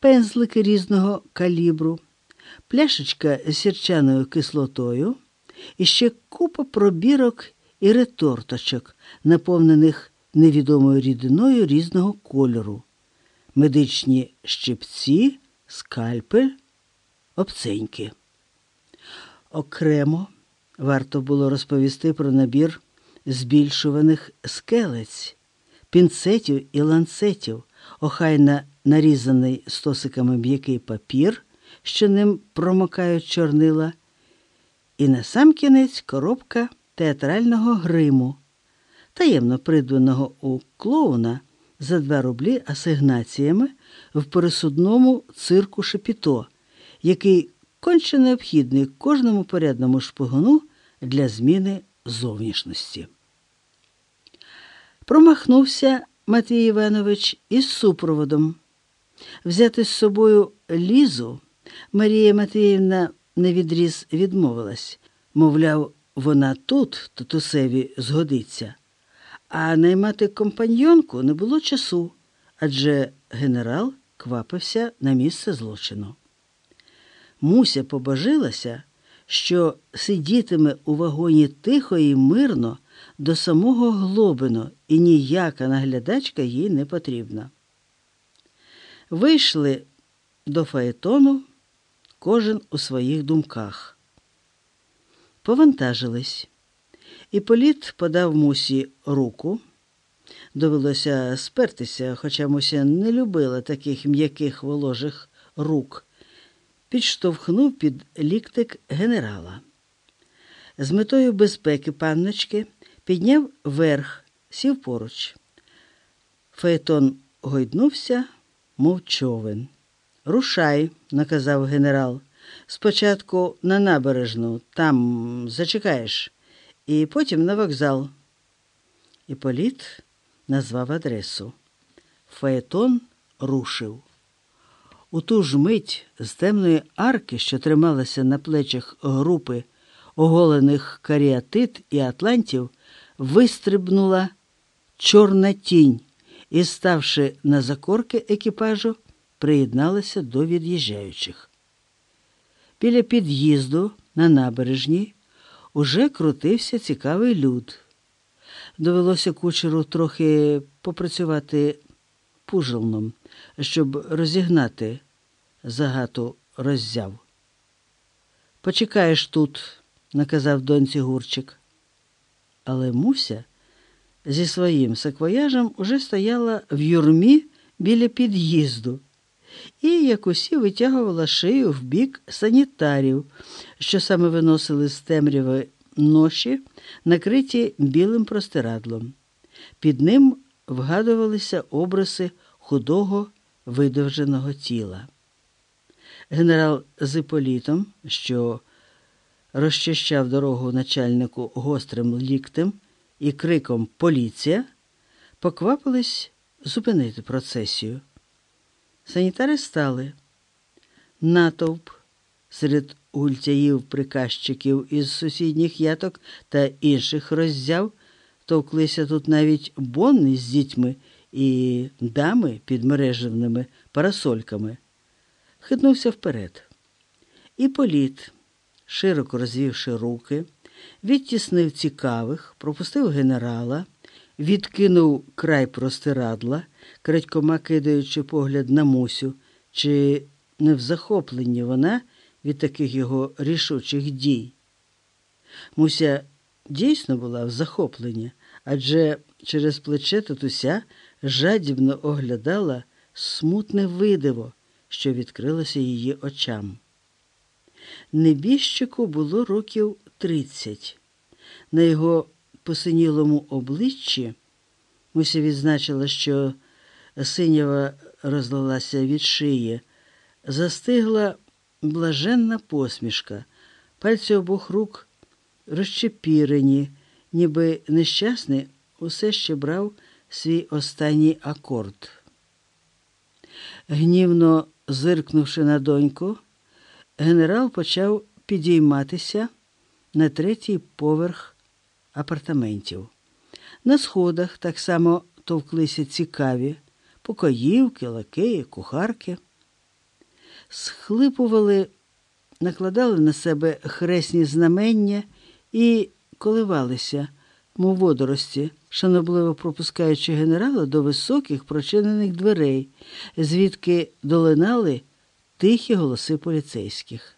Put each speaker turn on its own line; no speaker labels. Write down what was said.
пензлики різного калібру, пляшечка з сірчаною кислотою і ще купа пробірок і реторточок, наповнених невідомою рідиною різного кольору, медичні щипці, скальпель, обценьки. Окремо варто було розповісти про набір збільшуваних скелець, пінцетів і ланцетів, охайно нарізаний стосиками м'який папір, що ним промокають чорнила, і на сам кінець коробка театрального гриму, таємно придбаного у клоуна за 2 рублі асигнаціями в пересудному цирку Шепіто, який конче необхідний кожному порядному шпигуну для зміни зовнішності. Промахнувся Матвій Іванович із супроводом. Взяти з собою лізу Марія Матвіївна невідріз відмовилась, мовляв, вона тут, татусеві, згодиться, а наймати компаньйонку не було часу, адже генерал квапився на місце злочину. Муся побожилася, що сидітиме у вагоні тихо і мирно до самого глобину, і ніяка наглядачка їй не потрібна. Вийшли до фаетону, кожен у своїх думках. Повантажились. І політ подав мусі руку. Довелося спертися, хоча Муся не любила таких м'яких воложих рук, підштовхнув під ліктик генерала. З метою безпеки панночки підняв верх, сів поруч. Фаетон гойднувся, мов човен. Рушай, наказав генерал. Спочатку на набережну, там зачекаєш, і потім на вокзал. Іполіт назвав адресу. Фаетон рушив. У ту ж мить з темної арки, що трималася на плечах групи оголених каріатит і атлантів, вистрибнула чорна тінь і, ставши на закорки екіпажу, приєдналася до від'їжджаючих. Біля під'їзду на набережній уже крутився цікавий люд. Довелося кучеру трохи попрацювати пужелном, щоб розігнати загату роззяв. Почекаєш тут, наказав доньці Гурчик. Але Муся зі своїм саквояжем уже стояла в юрмі біля під'їзду і, як усі, витягувала шию в бік санітарів, що саме виносили з темряви ноші, накриті білим простирадлом. Під ним вгадувалися обриси худого видовженого тіла. Генерал з Іполітом, що розчищав дорогу начальнику гострим ліктем і криком Поліція, поквапились зупинити процесію. Санітари стали. Натовп серед гультяїв приказчиків із сусідніх яток та інших роззяв товклися тут навіть бонни з дітьми і дами під мережевними парасольками. Хитнувся вперед. І політ, широко розвівши руки, відтіснив цікавих, пропустив генерала, відкинув край простирадла, крадькома кидаючи погляд на Мусю, чи не в захопленні вона від таких його рішучих дій. Муся дійсно була в захопленні, адже через плече татуся жадібно оглядала смутне видиво, що відкрилося її очам. Небіжчику було років тридцять. На його посинілому обличчі Муся відзначила, що синява розлилася від шиї, застигла блаженна посмішка, пальці обох рук розчепірені, ніби нещасний усе ще брав свій останній акорд. Гнівно зиркнувши на доньку, генерал почав підійматися на третій поверх апартаментів. На сходах так само товклися цікаві покоївки, лакеї, кухарки. схлипували, накладали на себе хресні знамення і коливалися, мов водорості, шанобливо пропускаючи генерала до високих прочинених дверей, звідки долинали тихі голоси поліцейських.